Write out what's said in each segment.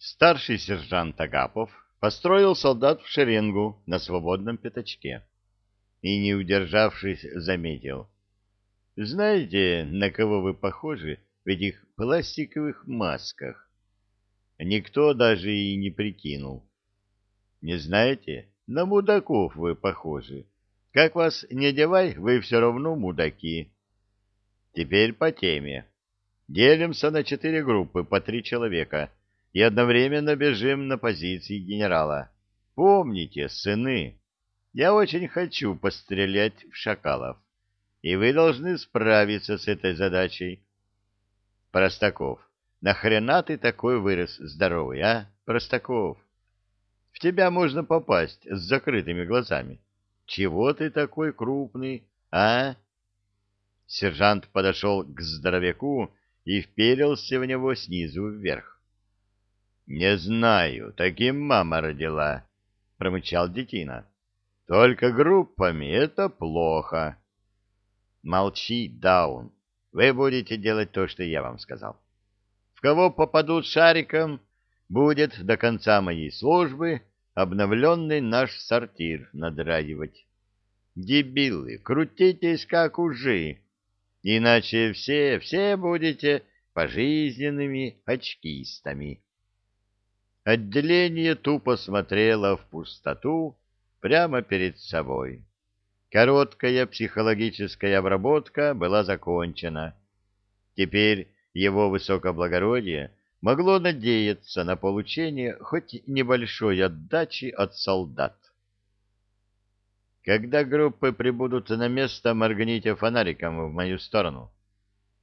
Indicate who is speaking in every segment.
Speaker 1: Старший сержант Агапов построил солдат в шеренгу на свободном пятачке и, не удержавшись, заметил. «Знаете, на кого вы похожи в этих пластиковых масках?» Никто даже и не прикинул. «Не знаете? На мудаков вы похожи. Как вас не одевай, вы все равно мудаки. Теперь по теме. Делимся на четыре группы по три человека» и одновременно бежим на позиции генерала. Помните, сыны, я очень хочу пострелять в шакалов, и вы должны справиться с этой задачей. Простаков, нахрена ты такой вырос здоровый, а, Простаков? В тебя можно попасть с закрытыми глазами. Чего ты такой крупный, а? Сержант подошел к здоровяку и вперился в него снизу вверх. Не знаю, таким мама родила, промычал детина. Только группами это плохо. Молчи, Даун. Вы будете делать то, что я вам сказал. В кого попадут шариком, будет до конца моей службы обновленный наш сортир надраивать. Дебилы, крутитесь как ужи, иначе все, все будете пожизненными очкистами. Отделение тупо смотрело в пустоту прямо перед собой. Короткая психологическая обработка была закончена. Теперь его высокоблагородие могло надеяться на получение хоть небольшой отдачи от солдат. Когда группы прибудут на место, моргните фонариком в мою сторону.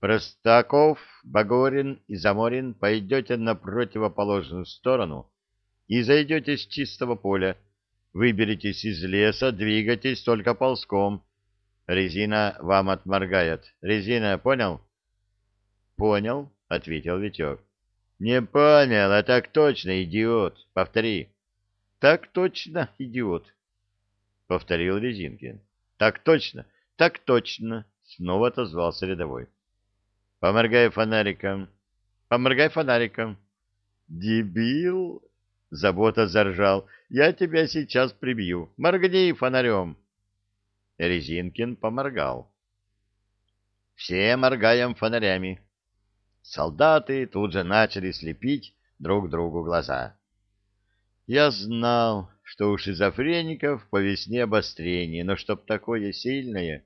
Speaker 1: Простаков, Багорин и Заморин пойдете на противоположную сторону и зайдете с чистого поля. Выберитесь из леса, двигайтесь только ползком. Резина вам отморгает. Резина, понял? Понял, ответил Витек. Не понял, а так точно, идиот. Повтори. Так точно, идиот. Повторил Резинкин. Так точно, так точно, снова отозвался рядовой. Поморгай фонариком. Поморгай фонариком. Дебил! Забота заржал. Я тебя сейчас прибью. Моргни фонарем. Резинкин поморгал. Все моргаем фонарями. Солдаты тут же начали слепить друг другу глаза. Я знал, что у шизофреников по весне обострение, но чтоб такое сильное...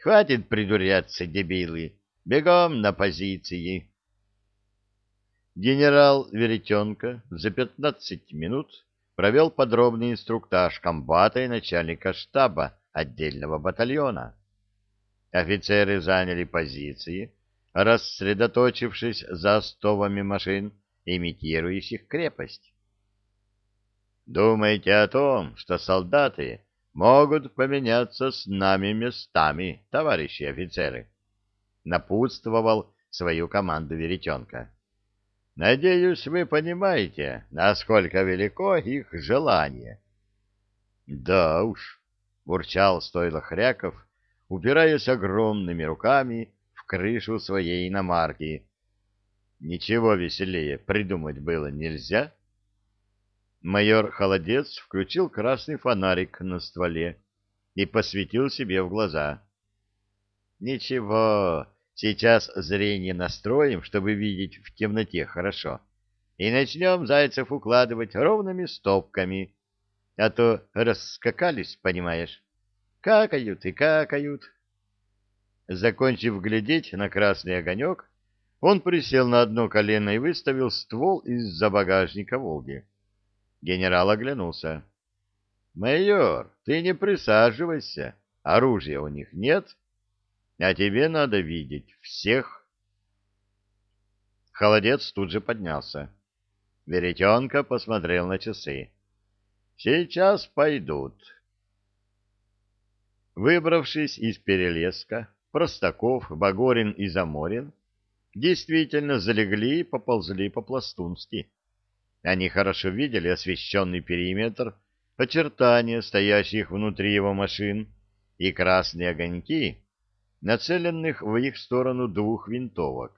Speaker 1: Хватит придуряться, дебилы. Бегом на позиции. Генерал Веретенко за пятнадцать минут провел подробный инструктаж комбата и начальника штаба отдельного батальона. Офицеры заняли позиции, рассредоточившись за остовами машин, имитирующих крепость. Думайте о том, что солдаты могут поменяться с нами местами, товарищи офицеры напутствовал свою команду Веретенка. Надеюсь, вы понимаете, насколько велико их желание. Да уж, бурчал стойло Хряков, упираясь огромными руками в крышу своей иномарки. Ничего веселее придумать было нельзя. Майор Холодец включил красный фонарик на стволе и посветил себе в глаза. Ничего, сейчас зрение настроим, чтобы видеть в темноте хорошо. И начнем зайцев укладывать ровными стопками. А то раскакались, понимаешь. Какают и какают. Закончив глядеть на красный огонек, он присел на одно колено и выставил ствол из-за багажника «Волги». Генерал оглянулся. — Майор, ты не присаживайся. Оружия у них нет? — а тебе надо видеть всех. Холодец тут же поднялся. Веретенка посмотрел на часы. Сейчас пойдут. Выбравшись из перелеска, Простаков, Багорин и Заморин действительно залегли и поползли по-пластунски. Они хорошо видели освещенный периметр, очертания стоящих внутри его машин и красные огоньки, нацеленных в их сторону двух винтовок.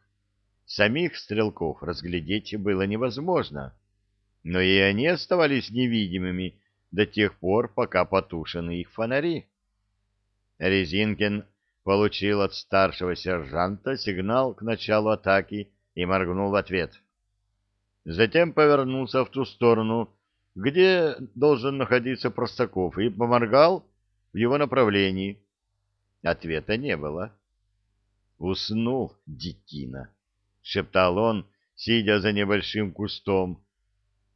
Speaker 1: Самих стрелков разглядеть было невозможно, но и они оставались невидимыми до тех пор, пока потушены их фонари. Резинкин получил от старшего сержанта сигнал к началу атаки и моргнул в ответ. Затем повернулся в ту сторону, где должен находиться Простаков, и поморгал в его направлении. Ответа не было. «Уснул, детина», — шептал он, сидя за небольшим кустом.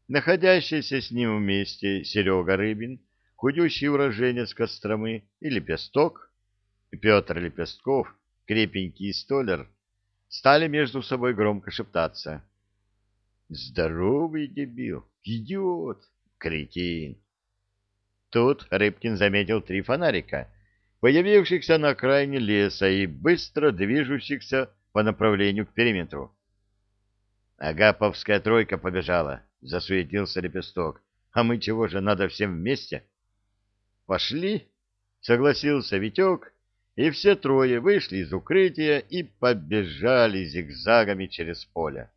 Speaker 1: Находящийся с ним вместе Серега Рыбин, худющий уроженец Костромы и Лепесток, Петр Лепестков, крепенький столер, стали между собой громко шептаться. «Здоровый дебил! Идиот! Кретин!» Тут Рыбкин заметил три фонарика, появившихся на окраине леса и быстро движущихся по направлению к периметру. «Агаповская тройка побежала», — засуетился Лепесток. «А мы чего же, надо всем вместе?» «Пошли», — согласился Витек, и все трое вышли из укрытия и побежали зигзагами через поле.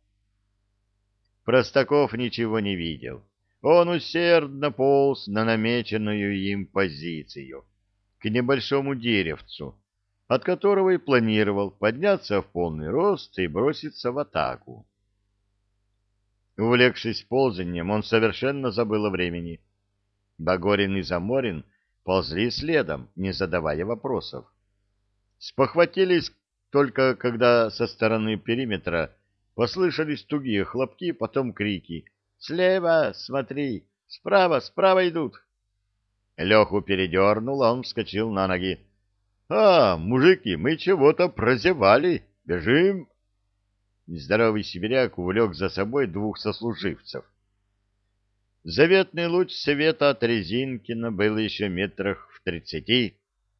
Speaker 1: Простаков ничего не видел. Он усердно полз на намеченную им позицию, к небольшому деревцу, от которого и планировал подняться в полный рост и броситься в атаку. Увлекшись ползанием, он совершенно забыл о времени. Багорин и Заморин ползли следом, не задавая вопросов. Спохватились только, когда со стороны периметра послышались тугие хлопки, потом крики. «Слева, смотри! Справа, справа идут!» Леху передернул, а он вскочил на ноги. «А, мужики, мы чего-то прозевали! Бежим!» Здоровый сибиряк увлек за собой двух сослуживцев. Заветный луч света от Резинкина был еще метрах в тридцати,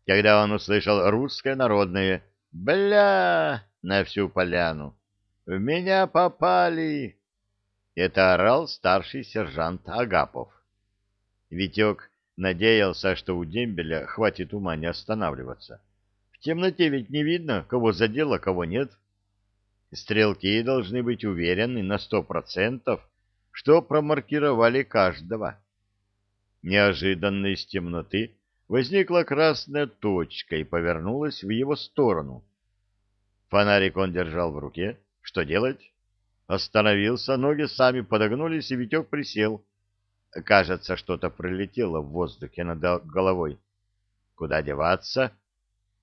Speaker 1: когда он услышал русское народное «Бля!» на всю поляну. «В меня попали!» Это орал старший сержант Агапов. Витек надеялся, что у дембеля хватит ума не останавливаться. В темноте ведь не видно, кого задело, кого нет. Стрелки должны быть уверены на сто процентов, что промаркировали каждого. Неожиданно из темноты возникла красная точка и повернулась в его сторону. Фонарик он держал в руке. Что делать? Остановился, ноги сами подогнулись, и Витек присел. Кажется, что-то пролетело в воздухе над головой. Куда деваться?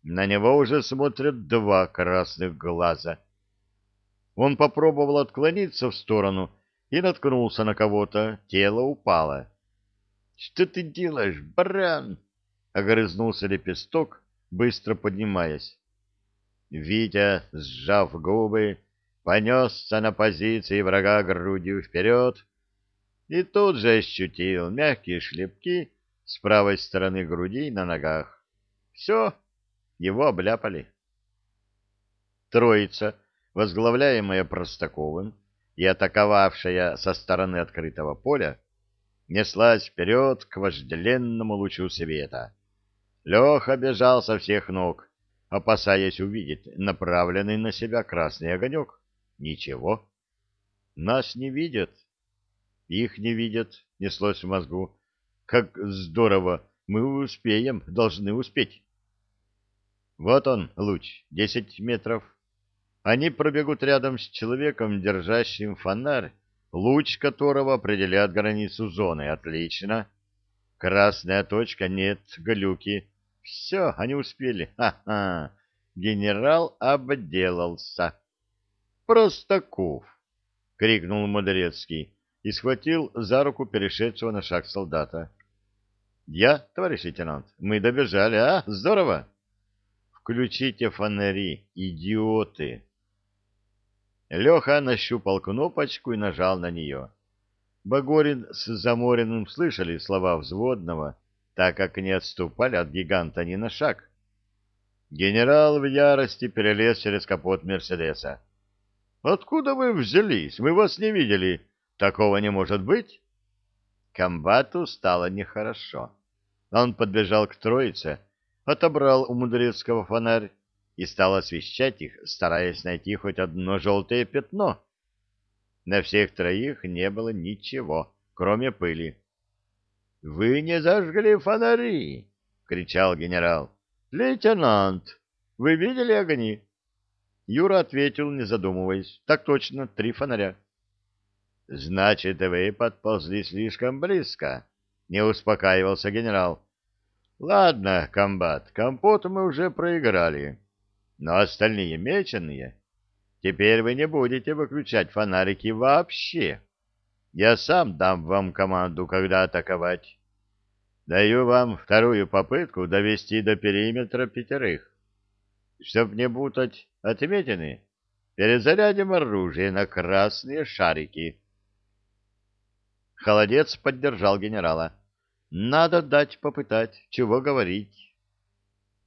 Speaker 1: На него уже смотрят два красных глаза. Он попробовал отклониться в сторону и наткнулся на кого-то. Тело упало. — Что ты делаешь, баран? огрызнулся лепесток, быстро поднимаясь. Витя, сжав губы, понесся на позиции врага грудью вперед и тут же ощутил мягкие шлепки с правой стороны груди на ногах. Все, его обляпали. Троица, возглавляемая Простаковым и атаковавшая со стороны открытого поля, неслась вперед к вожделенному лучу света. Леха бежал со всех ног, опасаясь увидеть направленный на себя красный огонек. Ничего. Нас не видят. Их не видят, неслось в мозгу. Как здорово! Мы успеем, должны успеть. Вот он, луч, десять метров. Они пробегут рядом с человеком, держащим фонарь, луч которого определяет границу зоны. Отлично. Красная точка, нет, глюки. Все, они успели. Ха-ха. Генерал обделался. Простаков! — крикнул Мудрецкий и схватил за руку перешедшего на шаг солдата. — Я, товарищ лейтенант, мы добежали, а? Здорово! — Включите фонари, идиоты! Леха нащупал кнопочку и нажал на нее. Багорин с Замориным слышали слова взводного, так как не отступали от гиганта ни на шаг. Генерал в ярости перелез через капот Мерседеса. «Откуда вы взялись? Мы вас не видели. Такого не может быть?» Комбату стало нехорошо. Он подбежал к троице, отобрал у Мудрецкого фонарь и стал освещать их, стараясь найти хоть одно желтое пятно. На всех троих не было ничего, кроме пыли. — Вы не зажгли фонари! — кричал генерал. — Лейтенант, вы видели огни? Юра ответил, не задумываясь. — Так точно, три фонаря. — Значит, вы подползли слишком близко, — не успокаивался генерал. — Ладно, комбат, компот мы уже проиграли. Но остальные меченые... Теперь вы не будете выключать фонарики вообще. Я сам дам вам команду, когда атаковать. Даю вам вторую попытку довести до периметра пятерых. Чтоб не путать отметины, перезарядим оружие на красные шарики. Холодец поддержал генерала. Надо дать попытать, чего говорить.